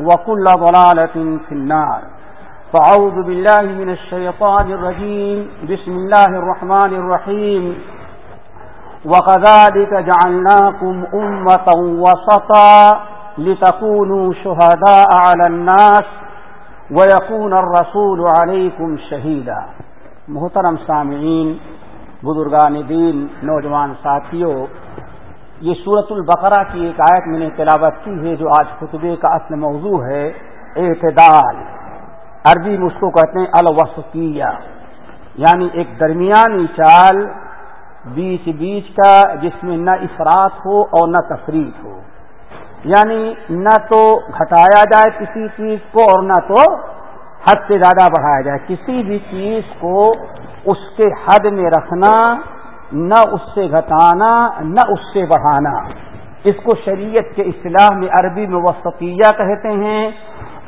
وكل ضلالة في النار. فعوذ بالله من الشيطان الرجيم. بسم الله الرحمن الرحيم. وكذلك جعلناكم أمة وسطا لتكونوا شهداء على الناس ويكون الرسول عليكم شهيدا. محترم سامعین، بزرگان دین، نوجوان ساتھیوں یہ سورت البقرہ کی ایک آیت میں نے تلاوت کی ہے جو آج خطبے کا اصل موضوع ہے، اعتدال۔ عربی میں اس کو کہتے ہیں الوسطیہ۔ یعنی ایک درمیانی چال بیچ بیچ کا جس میں نہ افراد ہو اور نہ تفریح ہو۔ یعنی نہ تو گھٹایا جائے کسی چیز کو اور نہ تو حد سے زیادہ بڑھایا جائے۔ کسی بھی چیز کو اس کے حد میں رکھنا نہ اس سے گھٹانا، نہ اس سے بڑھانا۔ اس کو شریعت کے اصطلاح میں عربی میں وسطیہ کہتے ہیں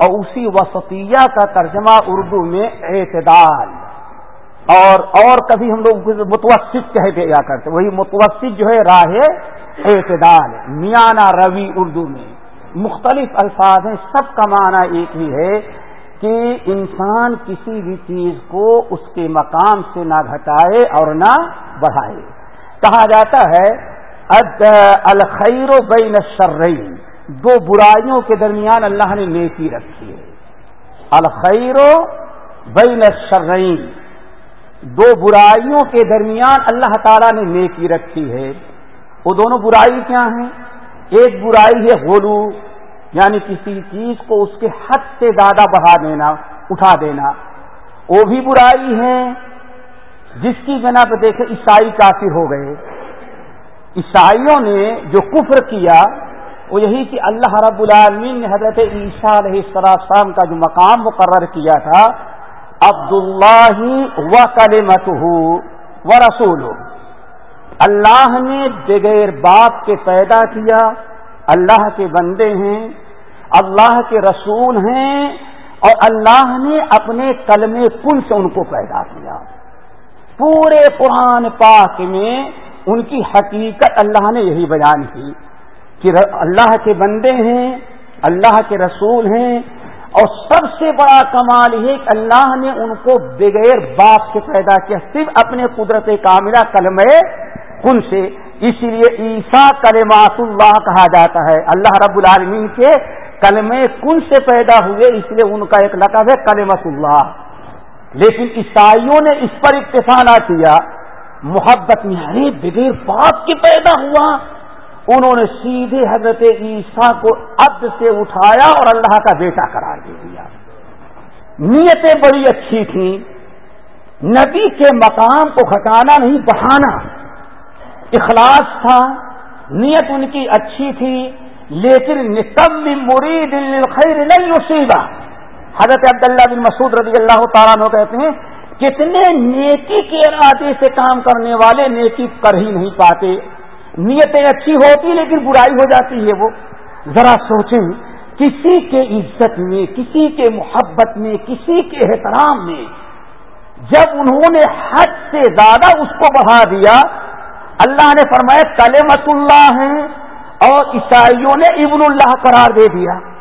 اور اسی وسطیہ کا ترجمہ اردو میں اعتدال۔ اور اور کبھی ہم لوگ متوسط کہہ دیا کرتے وہی متوسط جو ہے راہ اعتدال، میانہ روی اردو میں۔ مختلف الفاظ ہیں، سب کا معنی ایک ہی ہے۔ کہ انسان کسی بھی چیز کو اس کے مقام سے نہ گھٹائے اور نہ بڑھائے۔ کہا جاتا ہے الخیر و بین الشرعین دو برائیوں کے درمیان اللہ نے نیکی رکھی ہے۔ الخیر و بین الشرعین دو برائیوں کے درمیان اللہ تعالیٰ نے نیکی رکھی ہے۔ وہ دونوں برائی کیا ہیں؟ ایک برائی ہے غلو۔ یعنی کسی چیز کو اس کے حد سے زیادہ بڑھا دینا، اٹھا دینا۔ وہ بھی برائی ہے جس کی بنا پہ دیکھے عیسائی کافر ہو گئے۔ عیسائیوں نے جو کفر کیا، وہ یہی کہ اللہ رب العالمین نے حضرت عیسیٰ علیہ السلام کا جو مقام مقرر کیا تھا عبد اللہ و کلمت و رسول اللہ نے بغیر باپ کے پیدا کیا اللہ کے بندے ہیں، اللہ کے رسول ہیں اور اللہ نے اپنے کلم کل سے ان کو پیدا کیا۔ پورے قرآن پاک میں ان کی حقیقت اللہ نے یہی بیان کی کہ اللہ کے بندے ہیں، اللہ کے رسول ہیں اور سب سے بڑا کمال یہ کہ اللہ نے ان کو بغیر باپ سے پیدا کیا، صرف اپنے قدرت کاملہ کلم کن سے۔ اسی لیے عیسیٰ کلمات اللہ کہا جاتا ہے۔ اللہ رب العالمین کے کلم کن سے پیدا ہوئے؟ اس لیے ان کا ایک لقب ہے کلمت اللہ۔ لیکن عیسائیوں نے اس پر اکتفا نہ کیا۔ محبت میں بغیر باپ کے پیدا ہوا۔ انہوں نے سیدھے حضرت عیسیٰ کو عبد سے اٹھایا اور اللہ کا بیٹا قرار دے دیا۔ نیتیں بڑی اچھی تھیں۔ نبی کے مقام کو گھٹانا نہیں، بہانا۔ اخلاص تھا، نیت ان کی اچھی تھی، لیکن نکم مرید خیر نہیں مصیبہ حضرت عبداللہ بن مسعود رضی اللہ تعالیٰ نے کہتے ہیں، کتنے نیکی کے ارادے سے کام کرنے والے نیکی کر ہی نہیں پاتے۔ نیتیں اچھی ہوتی لیکن برائی ہو جاتی ہے وہ۔ ذرا سوچیں، کسی کے عزت میں، کسی کے محبت میں، کسی کے احترام میں، جب انہوں نے حد سے زیادہ اس کو بڑھا دیا اللہ نے فرمایا کلمت اللہ ہیں اور عیسائیوں نے ابن اللہ قرار دے دیا۔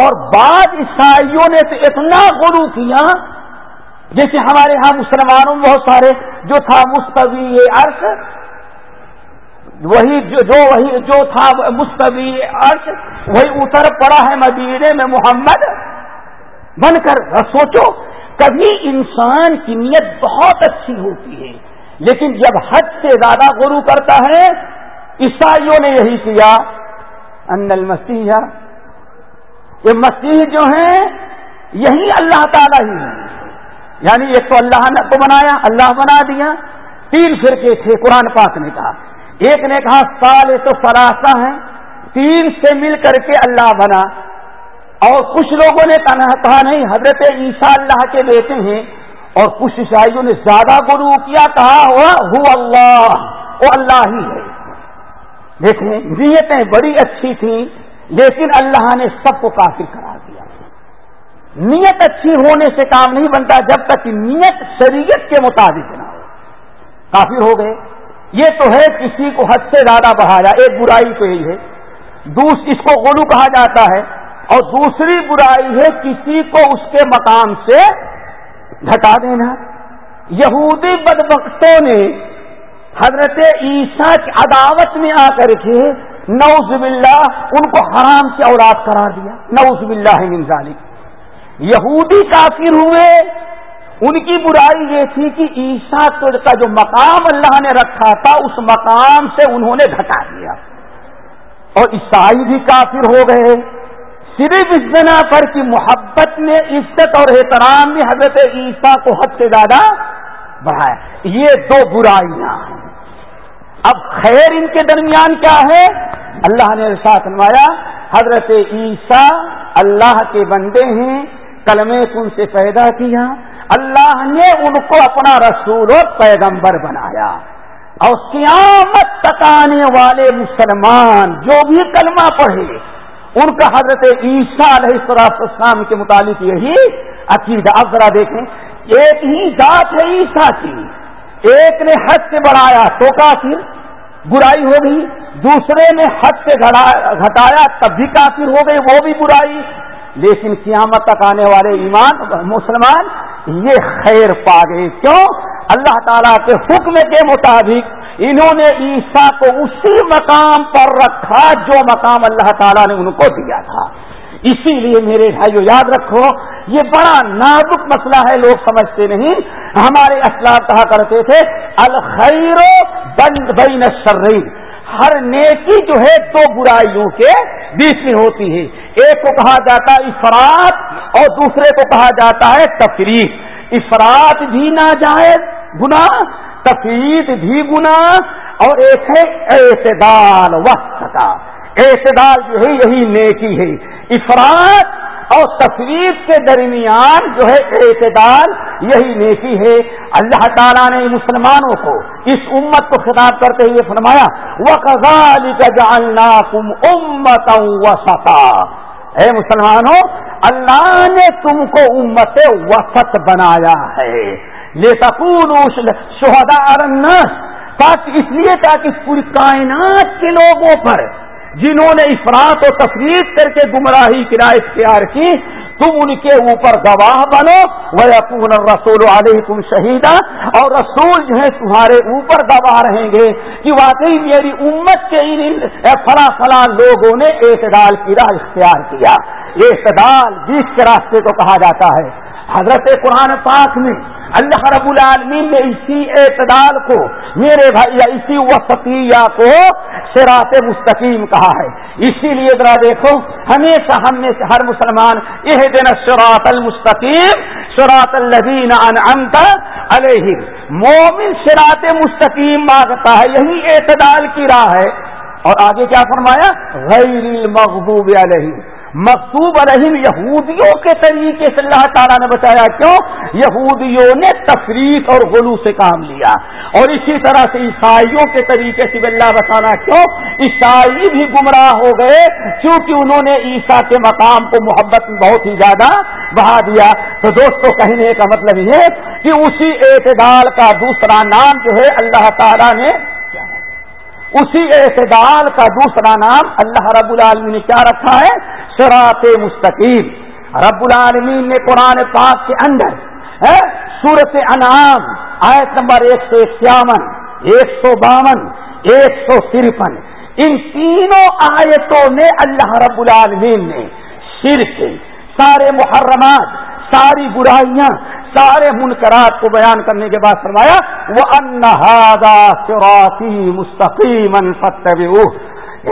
اور بعض عیسائیوں نے تو اتنا غرو کیا، جیسے ہمارے ہاں مسلمانوں بہت سارے جو تھا مستوی عرش، وہی جو جو وہی جو تھا مستوی عرش، وہی اتر پڑا ہے مدینے میں محمد۔ بن کر سوچو، کبھی انسان کی نیت بہت اچھی ہوتی ہے۔ لیکن جب حد سے زیادہ غرو کرتا ہے، عیسائیوں نے یہی کیا، ان المسیح، یہ مسیح جو ہیں، یہی اللہ تعالی ہی ہے یعنی ایک تو اللہ نے تو بنایا، اللہ بنا دیا، تین فرقے تھے، قرآن پاک نے کہا۔ ایک نے کہا، سال تو فراستہ ہیں، تین سے مل کر کے اللہ بنا۔ اور کچھ لوگوں نے کہا نہیں، حضرت عیسیٰ اللہ کے بیٹے ہیں اور کچھ عیسائیوں نے زیادہ گرو کیا، کہا، ہوا ہو اللہ، وہ اللہ ہی ہے۔ دیکھیں نیتیں بڑی اچھی تھیں، لیکن اللہ نے سب کو کافر کرا دیا۔ نیت اچھی ہونے سے کام نہیں بنتا جب تک نیت شریعت کے مطابق نہ ہو۔ کافر ہو گئے۔ یہ تو ہے، کسی کو حد سے زیادہ بڑھایا ایک برائی تو یہی ہے۔ دوس، اس کو غلو کہا جاتا ہے۔ اور دوسری برائی ہے، کسی کو اس کے مقام سے گھٹا دینا۔ یہودی بدبختوں نے حضرت عیسیٰ کی عداوت میں آ کر کے نوز باللہ ان کو حرام سے اولاد قرار دیا۔ نوز باللہ من ذالک۔ یہودی کافر ہوئے۔ ان کی برائی یہ تھی کہ عیسیٰ کا جو مقام اللہ نے رکھا تھا، اس مقام سے انہوں نے گھٹا دیا۔ اور عیسائی بھی کافر ہو گئے۔ صرف اس بنا پر کی محبت میں عزت اور احترام میں حضرت عیسیٰ کو حد سے زیادہ بڑھایا۔ یہ دو برائیاں ہیں۔ اب خیر ان کے درمیان کیا ہے؟ اللہ نے ساتھ نمایا حضرت عیسیٰ اللہ کے بندے ہیں کلمے ان سے پیدا کیا؟ اللہ نے ان کو اپنا رسول و پیغمبر بنایا۔ اور قیامت تکانے والے مسلمان جو بھی کلمہ پڑھے ان کا حضرت عیسیٰ علیہ السلام کے متعلق یہی عقیدہ اب ذرا دیکھیں ایک ہی ذات ہے عیسیٰ کی۔ ایک نے حد سے بڑھایا تو کافر، برائی ہو گئی۔ دوسرے نے حد سے گھٹایا تب بھی کافر ہو گئی وہ بھی برائی۔ لیکن قیامت تک آنے والے ایمان مسلمان، یہ خیر پا گئے۔ کیوں؟ اللہ تعالیٰ کے حکم کے مطابق انہوں نے عیسیٰ کو اسی مقام پر رکھا جو مقام اللہ تعالیٰ نے ان کو دیا تھا۔ اسی لیے میرے بھائیو، یاد رکھو، یہ بڑا نازک مسئلہ ہے، لوگ سمجھتے نہیں۔ ہمارے اسلام کہا کرتے تھے، الخیر بند بین شریر ہر نیکی جو ہے، دو برائیوں کے بیچ میں ہوتی ہے۔ ایک کو کہا جاتا ہے افراد اور دوسرے کو کہا جاتا ہے تفریح افراد بھی نہ جائے گنا تفید بھی گنا اور ایک ہے اعتدال وقت کا۔ اعتدال جو ہے یہی نیکی ہے۔ افراد اور تفریح کے درمیان جو ہے اعتدال یہی نیکی ہے۔ اللہ تعالیٰ نے مسلمانوں کو اس امت کو خطاب کرتے ہوئے فرمایا وہ کزال کا جاننا تم امت وسطا۔ اے مسلمانوں، اللہ نے تم کو امت وسط بنایا ہے۔ شہدا الناس اس لیے تاکہ پوری کائنات کے لوگوں پر، جنہوں نے افراد و تفریح کر کے گمراہی کی رائے اختیار کی، تم ان کے اوپر گواہ بنو وہ اپون رسول علیہ تم شہیدہ اور رسول جو ہے تمہارے اوپر گواہ رہیں گے کہ واقعی میری امت کے ان فلاں فلاں لوگوں نے اعتدال کی راہ اختیار کیا۔ اعتدال جس کے راستے کو کہا جاتا ہے۔ حضرت قرآن پاک میں اللہ رب العالمین نے اسی اعتدال کو، میرے بھائی، یا اسی وسطیہ کو سراط مستقیم کہا ہے۔ اسی لیے ذرا دیکھو، ہمیشہ ہم نے ہر مسلمان یہ دن شراط المستقیم شراط الدین علیہ مومن شراط مستقیم مانگتا ہے، یہی اعتدال کی راہ ہے۔ اور آگے کیا فرمایا؟ غیر المغبوب علیہ مکتوب علیہم یہودیوں کے طریقے سے اللہ تعالیٰ نے بتایا کیوں؟ یہودیوں نے تفریح اور غلو سے کام لیا۔ اور اسی طرح سے عیسائیوں کے طریقے سے اللہ بتانا کیوں؟ عیسائی بھی گمراہ ہو گئے کیونکہ انہوں نے عیسیٰ کے مقام کو محبت میں بہت ہی زیادہ بہا دیا۔ تو دوستوں کہنے کا مطلب یہ کہ اسی اعتدال کا دوسرا نام جو ہے اللہ تعالیٰ نے اسی اعتدال کا دوسرا نام اللہ رب العالمین نے کیا رکھا ہے؟ سرات مستقیم۔ رب العالمین نے قرآن پاک کے اندر سورت انعام، آیت نمبر ایک سو اکیاون، ایک سو باون، ایک سو ترپن، ان تینوں آیتوں میں اللہ رب العالمین نے شرک، سارے محرمات، ساری برائیاں سارے منکرات کو بیان کرنے کے بعد فرمایا وہ انہادا سراتی مستقیم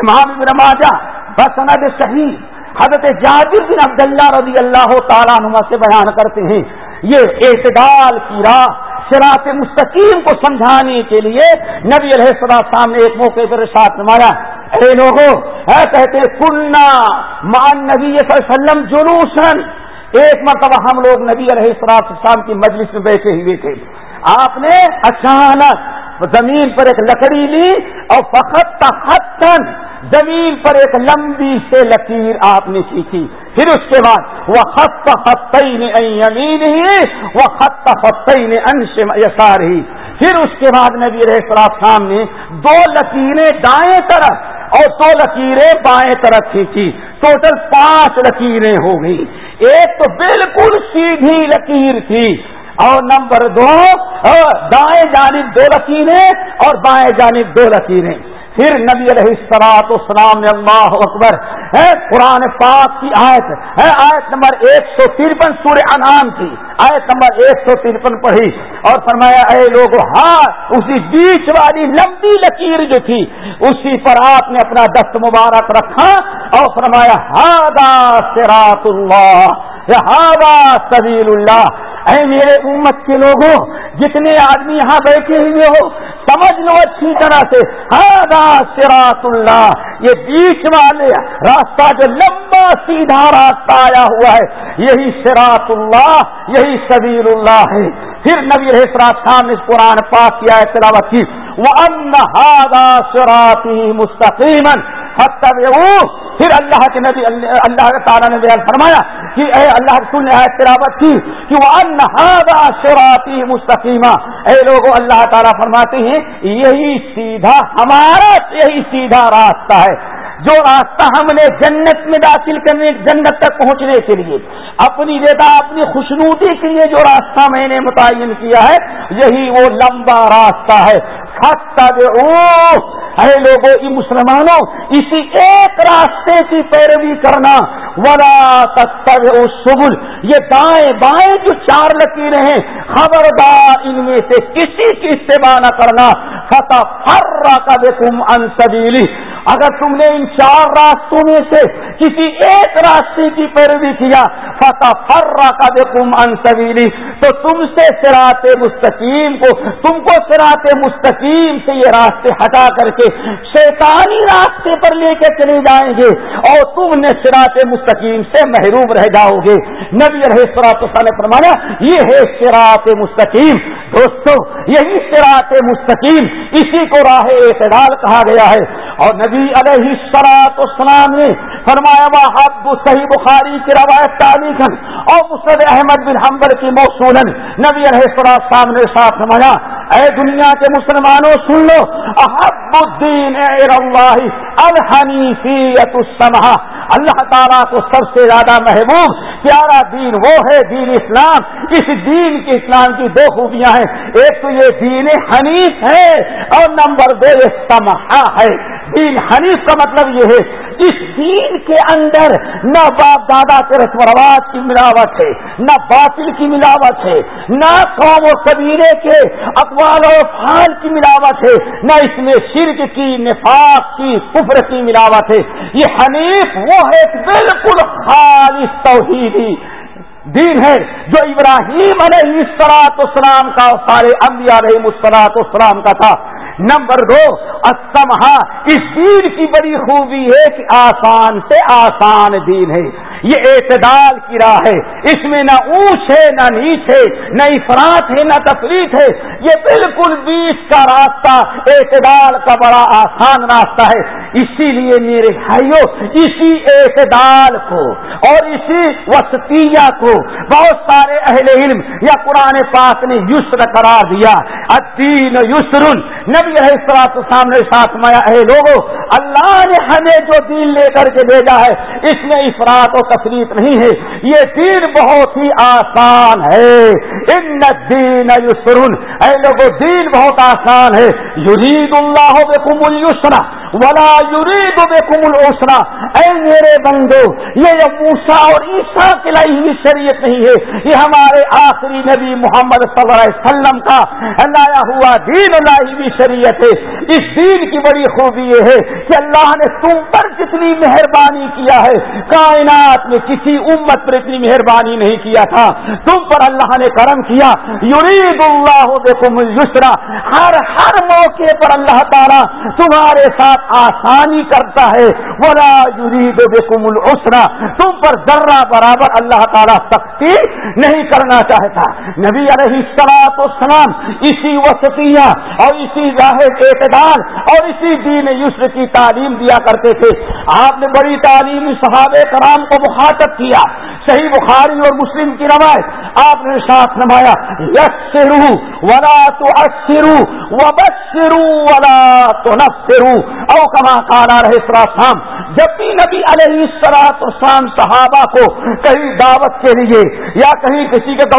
امام ابن ماجہ، بسند صحیح حضرت جابر بن عبداللہ رضی اللہ تعالیٰ نما سے بیان کرتے ہیں۔ یہ اعتدال کی راہ سراط مستقیم کو سمجھانے کے لیے نبی علیہ السلام سامنے ایک موقع پر ساتھ نمایا اے لوگوں اے کہتے کننا مان نبی صلی اللہ علیہ وسلم جلوسن ایک مرتبہ ہم لوگ نبی علیہ السلام شام کی مجلس میں بیٹھے ہوئے تھے۔ آپ نے اچانک زمین پر ایک لکڑی لی اور فخت تحتن زمین پر ایک لمبی سے لکیر آپ نے سیکھی۔ پھر اس کے بعد وہ خط فتح نے ہی وہ خط فتح نے انش یسار ہی پھر اس کے بعد نبی علیہ السلام شام نے دو لکیریں دائیں طرف اور دو لکیریں بائیں طرف کھینچی۔ ٹوٹل پانچ لکیریں ہو گئی ایک تو بالکل سیدھی لکیر تھی اور نمبر دو دائیں جانب دو لکیریں اور بائیں جانب دو لکیریں۔ پھر نبی علیہ السلاط اسلام نے اللہ اکبر ہے قرآن پاک کی آیت ہے۔ آیت نمبر ایک سو ترپن سورہ انعام کی۔ آیت نمبر ایک سو ترپن پڑھی۔ اور فرمایا، اے لوگ ہاں اسی بیچ والی لمبی لکیر جو تھی، اسی پر آپ نے اپنا دست مبارک رکھا۔ اور فرمایا ہادا سراط اللہ۔ ہادا سبیل اللہ۔ اے میرے امت کے لوگوں جتنے آدمی یہاں بیٹھے ہوئے ہو سمجھ لو اچھی طرح سے ہاں سراط اللہ، یہ بیچ والے راستہ جو لمبا سیدھا راستہ آیا ہوا ہے، یہی سراط اللہ، یہی سبیر اللہ ہے۔ پھر نبی رحسرات خان نے قرآن پاک کیا ہے تلاوت کی وہ ان ہادا سراتی مستقیمن پھر اللہ کے نبی، اللہ تعالیٰ نے بیان فرمایا کہ اے اللہ رسول نے تلاوت کی کہ وہ مستقیمہ اے لوگوں اللہ تعالیٰ فرماتے ہیں، یہی سیدھا، ہمارا یہی سیدھا راستہ ہے۔ جو راستہ ہم نے جنت میں داخل کرنے، جنت تک پہنچنے کے لیے، اپنی دیتا اپنی خوشنودی کے لیے جو راستہ میں نے متعین کیا ہے، یہی وہ لمبا راستہ ہے۔ اے لوگوں مسلمانوں، اسی ایک راستے کی پیروی کرنا۔ ولا تب سبل یہ دائیں بائیں جو چار لکیریں ہیں، خبردار ان میں سے کسی کی اتباع نہ کرنا۔ فتح فر کا دے تم انسبیلی اگر تم نے ان چار راستوں میں سے کسی ایک راستے کی پیروی کیا فتح فر کا دے تم تو تم سے سراط مستقیم کو، تم کو سراط مستقیم سے یہ راستے ہٹا کر کے شیطانی راستے پر لے کے چلے جائیں گے اور تم نے سراط مستقیم سے محروم رہ جاؤ گے۔ نبی رہے سراط نے فرمایا، یہ ہے سراط مستقیم۔ دوستو، یہی سراط مستقیم، اسی کو راہ اعتدال کہا گیا ہے۔ اور نبی نبی علیہ سراط اسلام نے فرمایا وہ حد صحیح بخاری کی روایت تاریخ اور مسد احمد بن حمبر کی موصول نبی علیہ السلام سامنے ساتھ فرمایا، اے دنیا کے مسلمانوں، سن لو۔ احب الدین اللہ الحنیفیت السمحہ اللہ تعالیٰ کو سب سے زیادہ محبوب، پیارا دین وہ ہے، دین اسلام۔ اس دین کے اسلام کی دو خوبیاں ہیں۔ ایک تو یہ دین حنیف ہے اور نمبر دو یہ سمحا ہے۔ دین حنیف کا مطلب یہ ہے اس دین کے اندر نہ باپ دادا کے رسم و رواج کی ملاوٹ ہے، نہ باطل کی ملاوٹ ہے، نہ قوم و قبیلے کے اقوال و فال کی ملاوٹ ہے، نہ اس میں شرک کی، نفاق کی، کفر کی ملاوٹ ہے۔ یہ حنیف وہ ہے بالکل خالص توحیدی دین ہے، جو ابراہیم علیہ السلاط اسلام کا سارے انبیاء علیہ مسلاط اسلام کا تھا۔ نمبر دو اسمہ اس دین کی بڑی خوبی ہے کہ آسان سے آسان دین ہے۔ یہ اعتدال کی راہ ہے۔ اس میں نہ اونچ ہے، نہ نیچ ہے، نہ افراد ہے، نہ تفریح ہے۔ یہ بالکل بیچ کا راستہ، اعتدال کا بڑا آسان راستہ ہے۔ اسی لیے میرے بھائیوں اسی اعتدال کو اور اسی وسطیہ کو بہت سارے اہل علم یا قرآن پاک نے یسر قرار دیا۔ الدین یسر نبی السلاط سامنے ساتھ مایا اے لوگوں اللہ نے ہمیں جو دین لے کر کے بھیجا ہے، اس میں افراد و تفریح نہیں ہے۔ یہ دین بہت ہی آسان ہے۔ ان دین یسرن اے لوگوں دین بہت آسان ہے. یرید اللہ بکم السرا ولا یرید بکم السرا اے میرے بندو، یہ موسا اور عیسا کے لائی ہوئی شریعت نہیں ہے. یہ ہمارے آخری نبی محمد صلی اللہ علیہ وسلم کا لایا ہوا دین لائی ہوئی شریعت ہے. اس دین کی بڑی خوبی یہ ہے کہ اللہ نے تم پر جتنی مہربانی کیا ہے. کائنات میں کسی امت پر اتنی مہربانی نہیں کیا تھا. تم پر اللہ نے کرم کیا یرید اللہ دیکھو یسرا ہر ہر موقع پر اللہ تعالیٰ تمہارے ساتھ آسانی کرتا ہے۔ ولا یرید دیکھو الاسرا تم پر ذرہ برابر اللہ تعالیٰ سختی نہیں کرنا چاہتا۔ نبی علیہ السلاط السلام اسی وسطیہ اور اسی ظاہر اعتدال اور اسی دین یسر کی تعلیم دیا کرتے تھے۔ آپ نے بڑی تعلیم صحابہ کرام کو مخاطب کیا۔ صحیح بخاری اور مسلم کی روایت، آپ نے ساتھ نمایا یس ولا تو اشرو و بشرو ولا تو نفرو او کما کالا رہے سراسام جب بھی نبی علیہ سرات شام صحابہ کو کہیں دعوت کے لیے یا کہیں کسی کے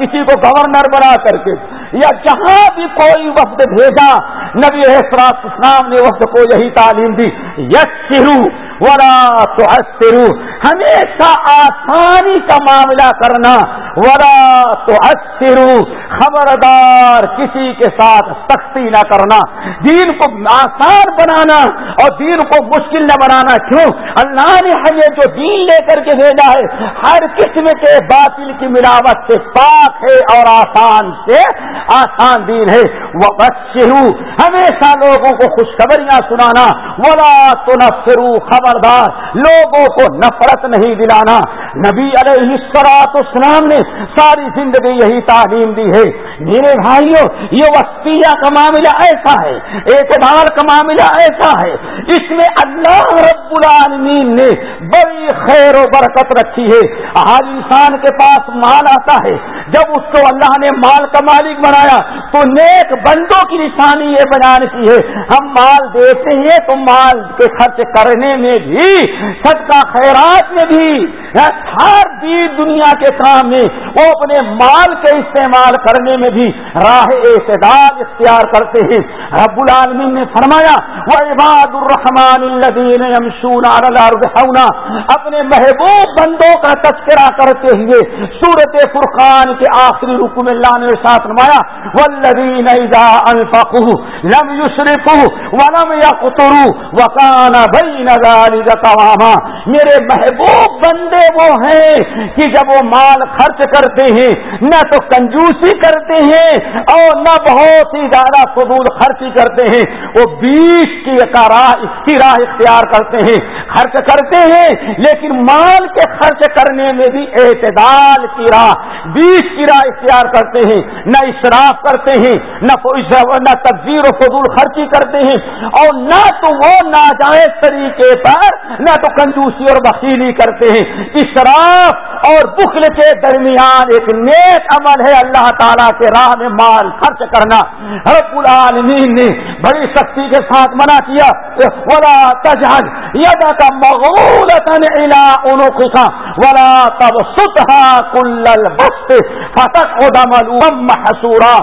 کسی کو گورنر بنا کر کے یا جہاں بھی کوئی وقت بھیجا، نبی حسرات اسلام نے وقت کو یہی تعلیم دی یس ورا تو ہمیشہ آسانی کا معاملہ کرنا۔ ورا تو خبردار کسی کے ساتھ سختی نہ کرنا۔ دین کو آسان بنانا اور دین کو مشکل نہ بنانا۔ کیوں؟ اللہ نے ہمیں جو دین لے کر کے بھیجا ہے، ہر قسم کے باطل کی ملاوٹ سے پاک ہے اور آسان سے آسان دین ہے۔ وہ بچے ہمیشہ لوگوں کو خوشخبریاں سنانا۔ ورا تو خبر خبردار لوگوں کو نفرت نہیں دلانا۔ نبی علیہ السلاط اسلام نے ساری زندگی یہی تعلیم دی ہے۔ میرے بھائیوں، یہ وسطیہ کا معاملہ ایسا ہے، اعتبار کا معاملہ ایسا ہے۔ اس میں اللہ رب العالمین نے بڑی خیر و برکت رکھی ہے۔ ہر انسان کے پاس مال آتا ہے۔ جب اس کو اللہ نے مال کا مالک بنایا، تو نیک بندوں کی نشانی یہ بیان کی ہے۔ ہم مال دیتے ہیں تو مال کے خرچ کرنے میں بھی سب کا خیرات میں بھی۔ ہر بھی دنیا کے کام میں وہ اپنے مال کے استعمال کرنے میں بھی راہ اعتداد اختیار کرتے ہیں۔ رب العالمین نے فرمایا وہ عباد الرحمان الدین اپنے محبوب بندوں کا تذکرہ کرتے ہوئے سورت فرقان کے آخری رکو میں لانے ساتھ فرمایا والذین اذا انفقوا لم يسرفوا ولم يقتروا وكان بين ذلك قواما۔ میرے محبوب بندے وہ ہیں کہ جب وہ مال خرچ کرتے ہیں، نہ تو کنجوسی کرتے ہیں اور نہ بہت ہی زیادہ فضول خرچی کرتے ہیں۔ وہ بیچ کی راہ، اس کی راہ اختیار کرتے ہیں۔ خرچ کرتے ہیں، لیکن مال کے خرچ کرنے میں بھی اعتدال کی راہ، بیچ کی راہ اختیار کرتے ہیں۔ نہ اشراف کرتے ہیں، نہ نہ تبزیر و فضول خرچی کرتے ہیں۔ اور نہ تو وہ ناجائز طریقے پر، نہ تو کنجوسی اور وکیلی کرتے ہیں۔ اشراف اور بخل کے درمیان ایک نیک عمل ہے۔ اللہ تعالیٰ کے راہ میں مال خرچ کرنا۔ رب العالمین نے بڑی سختی کے ساتھ منع کیا۔ ولا تجہل یدا کا مغول ولا تب ستھا کل بخت فتح محسورا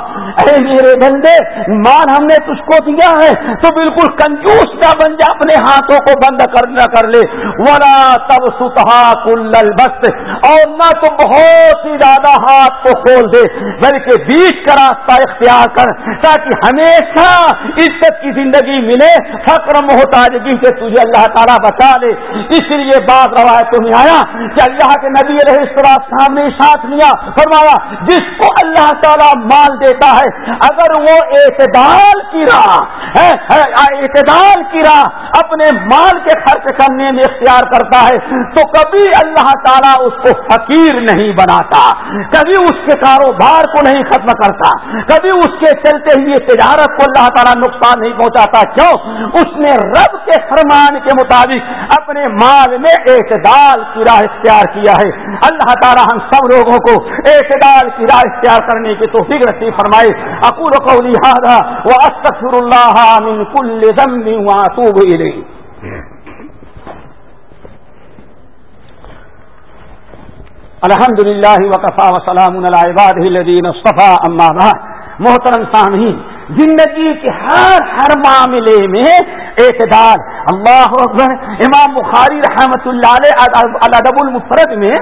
اے میرے بندے مان ہم نے تجھ کو دیا ہے، تو بالکل کنجوس نہ بن جا، اپنے ہاتھوں کو بند کرنا کر لے۔ ولا تب ستھا کل بخت اور نہ تو بہت ہی زیادہ ہاتھ کو کھول دے، بلکہ بیچ کا راستہ اختیار کر تاکہ ہمیشہ عزت کی زندگی ملے، فقر محتاجگی سے تجھے جی اللہ تعالیٰ بچا لے اس لیے بات روایتوں میں آیا کہ اللہ کے نبی علیہ السلام سامنے ساتھ لیا۔ فرمایا، جس کو اللہ تعالیٰ مال دیتا ہے، اگر وہ اعتدال کی راہ اعتدال کی راہ اپنے مال کے خرچ کرنے میں اختیار کرتا ہے، تو کبھی اللہ تعالیٰ اس کو فقیر نہیں بناتا۔ کبھی اس کے کاروبار کو نہیں ختم کرتا۔ کبھی اس کے چلتے ہوئے تجارت کو اللہ تعالیٰ نقصان نہیں پہنچاتا۔ کیوں؟ اس نے رب کے فرمان کے مطابق اپنے مال میں اعتدال کی راہ اختیار کیا ہے۔ اللہ تعالیٰ ہم سب لوگوں کو اعتدال کی راہ اختیار کرنے کی تو فکر فرمائے۔ اکور کو لہٰذا وہ استفر اللہ من کل ذنب واتوب الیہ الحمد للہ وقفا وسلام العباد الدین اما بعد محترم سامعین زندگی کے ہر ہر معاملے میں اعتدال۔ اللہ اکبر۔ امام بخاری رحمت اللہ علیہ ادب المفرد میں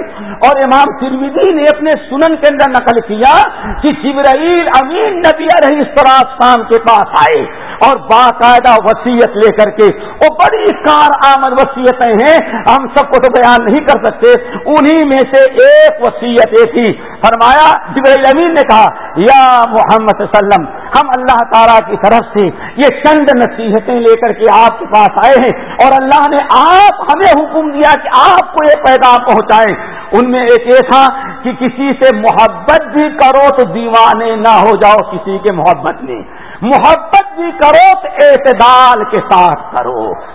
اور امام ترمیدی نے اپنے سنن کے اندر نقل کیا کہ جبرائیل امین نبی علیہ السلام کے پاس آئے اور باقاعدہ وسیعت لے کر کے، وہ بڑی کار آمد وسیعتیں ہیں، ہم سب کو تو بیان نہیں کر سکتے، انہی میں سے ایک وسیعت تھی فرمایا، جبرائیل امین نے کہا، یا محمد صلی اللہ علیہ وسلم ہم اللہ تعالیٰ کی طرف سے یہ چند نصیحتیں لے کر کے آپ کے پاس آئے ہیں اور اللہ نے آپ ہمیں حکم دیا کہ آپ کو یہ پیغام پہنچائے ان میں ایک یہ تھا کہ کسی سے محبت بھی کرو تو دیوانے نہ ہو جاؤ کسی کے محبت میں۔ محبت بھی کرو تو اعتدال کے ساتھ کرو۔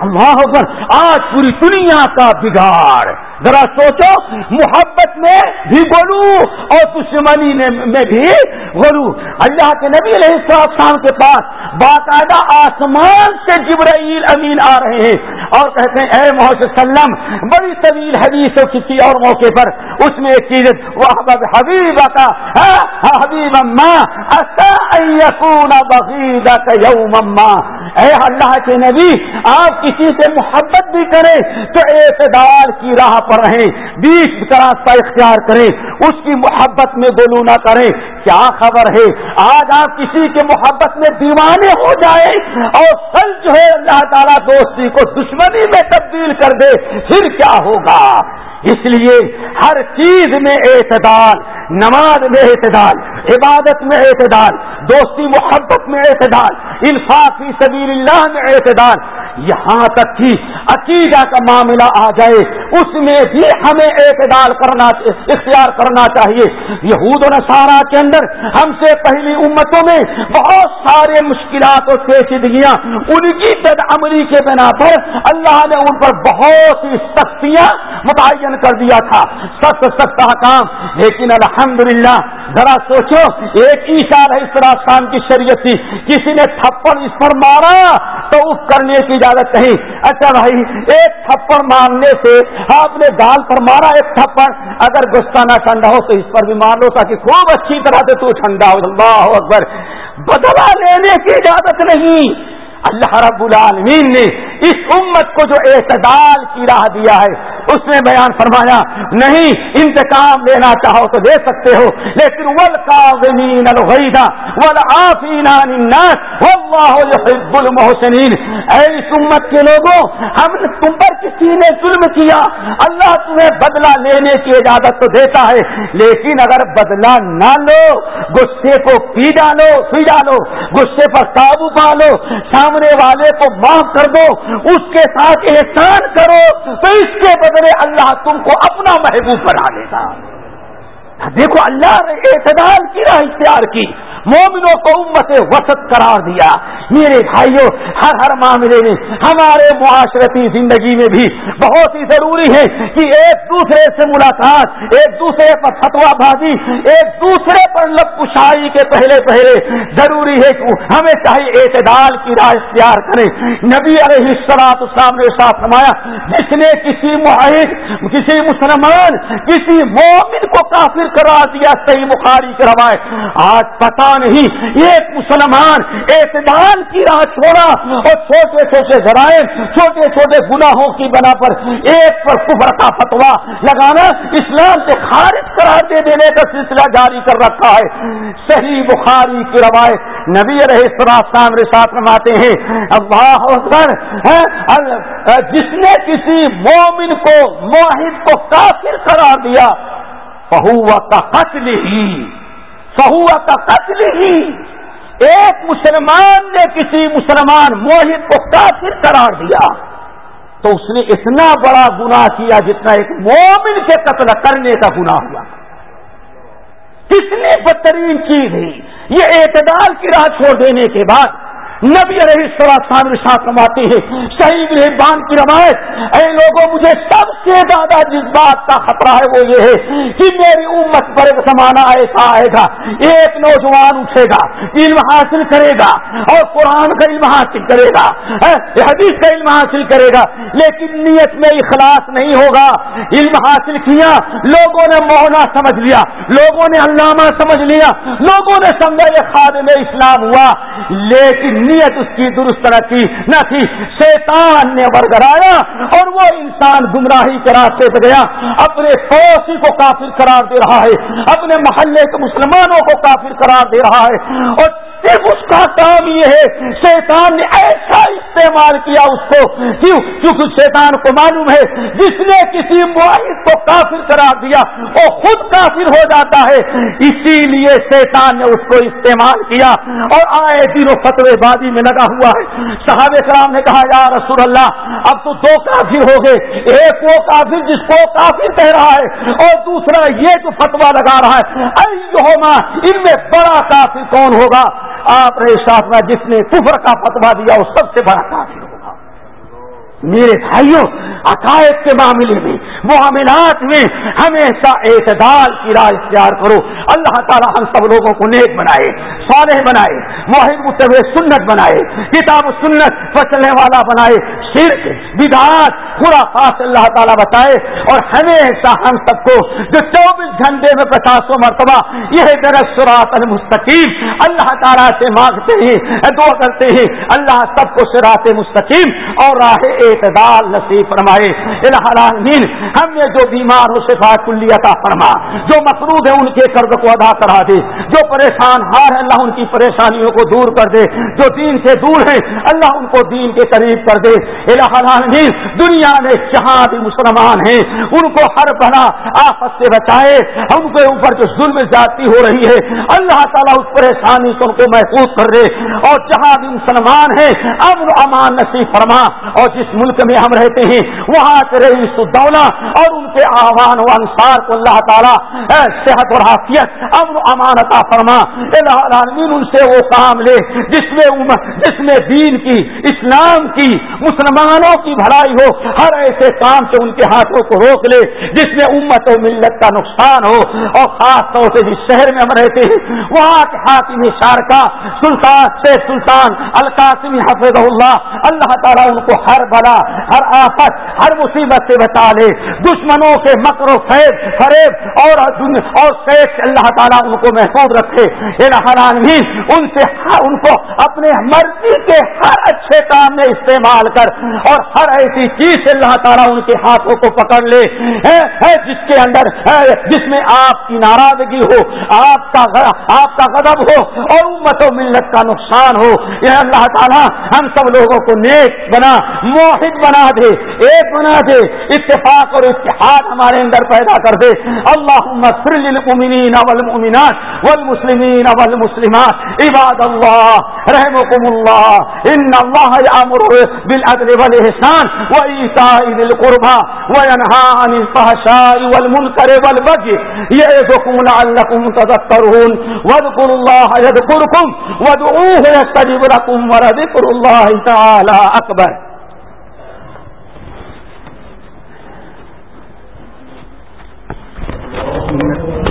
اللہ اکبر۔ آج پوری دنیا کا بگاڑ۔ ذرا سوچو، محبت میں بھی بولو اور دشمنی میں بھی بولو۔ اللہ کے نبی علیہ السلام کے پاس باقاعدہ آسمان سے جبرائیل امین آ رہے ہیں اور کہتے ہیں، اے محمد سلم بڑی طویل حدیث ہو کسی اور موقع پر۔ اس میں ایک چیز وہ حبیب کا حبیب اما یوم اما اے اللہ کے نبی، آپ کسی سے محبت بھی کریں تو اعتدال کی راہ پر رہیں، بیچ کا راستہ اختیار کریں۔ اس کی محبت میں بولو نہ کریں۔ کیا خبر ہے؟ آج آپ کسی کے محبت میں دیوانے ہو جائیں اور کل جو ہے اللہ تعالیٰ دوستی کو دشمنی میں تبدیل کر دے، پھر کیا ہوگا؟ اس لیے ہر چیز میں اعتدال، نماز میں اعتدال، عبادت میں اعتدال، دوستی محبت میں اعتدال انفاقی سبیل اللہ میں اعتدال یہاں تک کہ عقیدہ کا معاملہ آ جائے، اس میں بھی ہمیں اعتدال کرنا اختیار کرنا چاہیے۔ یہود و نصارہ کے اندر ہم سے پہلی امتوں میں بہت سارے مشکلات اور پیچیدگیاں ان کی تد عملی کے بنا پر اللہ نے ان پر بہت سی سختیاں متعین کر دیا تھا۔ سخت سخت کام لیکن الحمدللہ ذرا سوچو، ایک عیسا السلام کی شریعت تھی۔ کسی نے تھپڑ اس پر مارا تو اس کرنے کی اجازت نہیں۔ اچھا بھائی، ایک تھپڑ مارنے سے آپ نے گال پر مارا ایک تھپڑ۔ اگر غصہ نہ ٹھنڈا ہو تو اس پر بھی مار لو تاکہ خوب اچھی طرح سے تو ٹھنڈا ہو۔ اللہ اکبر۔ بدلا لینے کی اجازت نہیں۔ اللہ رب العالمین نے اس امت کو جو اعتدال کی راہ دیا ہے اس نے بیان فرمایا، نہیں، انتقام لینا چاہو تو لے سکتے ہو، لیکن ول کا المحسنین. اے اس امت کے لوگوں، ہم نے تم پر کسی نے ظلم کیا، اللہ تمہیں بدلہ لینے کی اجازت تو دیتا ہے، لیکن اگر بدلہ نہ لو، غصے کو پی ڈالو پی ڈالو، غصے پر قابو پا لو سامنے والے کو معاف کر دو، اس کے ساتھ احسان کرو، تو اس کے بدلے اللہ تم کو اپنا محبوب بنا دے گا۔ دیکھو اللہ نے اعتدال کی راہ اختیار کی۔ مومنوں کو امت وسط قرار دیا۔ میرے بھائیوں ہر ہر معاملے میں ہمارے معاشرتی زندگی میں بھی بہت ہی ضروری ہے کہ ایک دوسرے سے ملاقات، ایک دوسرے پر فتوا بازی، ایک دوسرے پر لب کشائی کے پہلے پہلے ضروری ہے کہ ہمیں چاہیے اعتدال کی راہ اختیار کریں۔ نبی علیہ السلاط اسلام نے ساتھ فرمایا، جس نے کسی معاہد، کسی مسلمان، کسی مومن کو کافر قرار دیا، صحیح بخاری کے روایت۔ آج پتا نہیں۔ ایک مسلمان اعتدال کی راہ چھوڑا اور چھوٹے چھوٹے ذرائع چھوٹے چھوٹے گناہوں کی بنا پر ایک پر کفر کا فتوا لگانا اسلام سے خارج قرار دے دینے کا سلسلہ جاری کر رکھا ہے۔ صحیح بخاری کی روایت نبی رہے سراسام رسات رماتے ہیں، اللہ اکبر ہاں، جس نے کسی مومن کو، موحد کو کافر قرار دیا فہوا کا قتل ہی فہوا کا قتل ہی ایک مسلمان نے کسی مسلمان موہد کو کافر قرار دیا تو اس نے اتنا بڑا گناہ کیا جتنا ایک مومن کے قتل کرنے کا گناہ ہوا۔ کتنی بدترین چیز ہے۔ یہ اعتدال کی راہ چھوڑ دینے کے بعد نبی علیہ السلام ساتھ رواتے ہیں صحیح بان کی روایت، اے لوگوں مجھے سب سے زیادہ جس بات کا خطرہ ہے وہ یہ ہے کہ میری امت پر ایک زمانہ ایسا آئے گا، ایک نوجوان اٹھے گا، علم حاصل کرے گا اور قرآن کا علم حاصل کرے گا ہاں، حدیث کا علم حاصل کرے گا، لیکن نیت میں اخلاص نہیں ہوگا۔ علم حاصل کیا، لوگوں نے مونا سمجھ لیا، لوگوں نے علامہ سمجھ لیا، لوگوں نے سمجھا یہ خادم اسلام ہوا، لیکن نیت اس کی درست رکھی نہ تھی۔ شیطان نے برگرایا اور وہ انسان گمراہی کے راستے پہ گیا۔ اپنے پڑوسی کو کافر قرار دے رہا ہے، اپنے محلے کے مسلمانوں کو کافر قرار دے رہا ہے۔ اور صرف اس کا کام یہ ہے، شیطان نے ایسا استعمال کیا اس کو۔ کیوں؟ کیونکہ شیطان کو معلوم ہے، جس نے کسی معاہد کو کافر قرار دیا، وہ خود کافر ہو جاتا ہے۔ اسی لیے شیطان نے اس کو استعمال کیا۔ اور آئے دن و فتوے بازی میں لگا ہوا ہے۔ صحابہ کرام نے کہا، یا رسول اللہ، اب تو دو کافر ہو گئے۔ ایک وہ کافر جس کو کافر کہہ رہا ہے، اور دوسرا یہ جو فتوا لگا رہا ہے۔ ان میں بڑا کافر کون ہوگا؟ آپ رہے ساتھ میں جس نے کفر کا فتوا دیا، وہ سب سے بڑا کافر میرے بھائیوں، عقائد کے معاملے میں، معاملات میں ہمیشہ اعتدال کی راہ اختیار کرو۔ اللہ تعالی ہم سب لوگوں کو نیک بنائے، صالح بنائے معاہد متب سنت بنائے، کتاب سنت پچلنے والا بنائے۔ شرک، بدعات پورا خاص اللہ تعالیٰ بتائے۔ اور ہمیشہ ہم سب کو جو چوبیس گھنٹے میں پچاسوں مرتبہ یہ درس سرات المستقیم اللہ تعالیٰ سے مانگتے ہیں، دعا کرتے ہیں۔ اللہ سب کو سرات مستقیم اور راہ اعتدال نصیب فرمائے العالمین ہم نے جو بیمار ہو شفا کلی عطا فرما، جو مقروض ہے ان کے قرض کو ادا کرا دے، جو پریشان ہار ہے اللہ ان کی پریشانیوں کو دور کر دے، جو دین سے دور ہے اللہ ان کو دین کے قریب کر دے۔ العالمین دنیا میں جہاں بھی مسلمان ہیں، ان کو ہر بڑا آفت سے بچائے ان کے اوپر جو ظلم جاتی ہو رہی ہے، اللہ تعالیٰ اس پریشانی سے ان کو محفوظ کر دے۔ اور جہاں بھی مسلمان ہیں، امن امان نصیب فرما۔ اور جس ملک میں ہم رہتے ہیں، وہاں کے رئیس الدولہ اور ان کے آوان و انصار کو اللہ تعالیٰ صحت اور حافیت امن امانتا فرما۔ العالمین، ان سے وہ کام لے جس میں جس میں دین کی، اسلام کی، مسلمانوں کی بھلائی ہو۔ ہر ایسے کام سے ان کے ہاتھوں کو روک لے جس میں امت و ملت کا نقصان ہو۔ اور خاص طور سے جس شہر میں ہم رہتے ہیں، وہاں کے حاطمی شارکا سلطان سے سلطان القاسمی حفظ اللہ اللہ تعالیٰ ان کو ہر بلا ہر آفت، ہر مصیبت سے بچا لے۔ دشمنوں کے مکر و فیض فریب اور اور سیف اللہ تعالیٰ ان کو محفوظ رکھے۔ ان سے ان کو اپنے مرضی کے ہر اچھے کام میں استعمال کر اور ہر ایسی چیز سے اللہ تعالیٰ ان کے ہاتھوں کو پکڑ لے۔ جس کے اندر جس میں آپ کی ناراضگی ہو، آپ کا آپ کا غضب ہو اور امت و ملت کا نقصان ہو۔ یہ اللہ تعالیٰ، ہم سب لوگوں کو نیک بنا موحد بنا دے، ایک بنا دے، اتفاق اور اتحاد ہمارے اندر پیدا کر دے۔ اللہ للمؤمنین والمؤمنات والمسلمین والمسلمات۔ عباد اللہ رحمكم اللہ۔ ان اللہ یامر بالعدل والإحسان وإيتاء ذي القربى وينهى عن الفحشاء والمنكر والبغي يعظكم لعلكم تذكرون واذكروا الله يذكركم وادعوه يستجب لكم ولذكر الله تعالى أكبر منٹ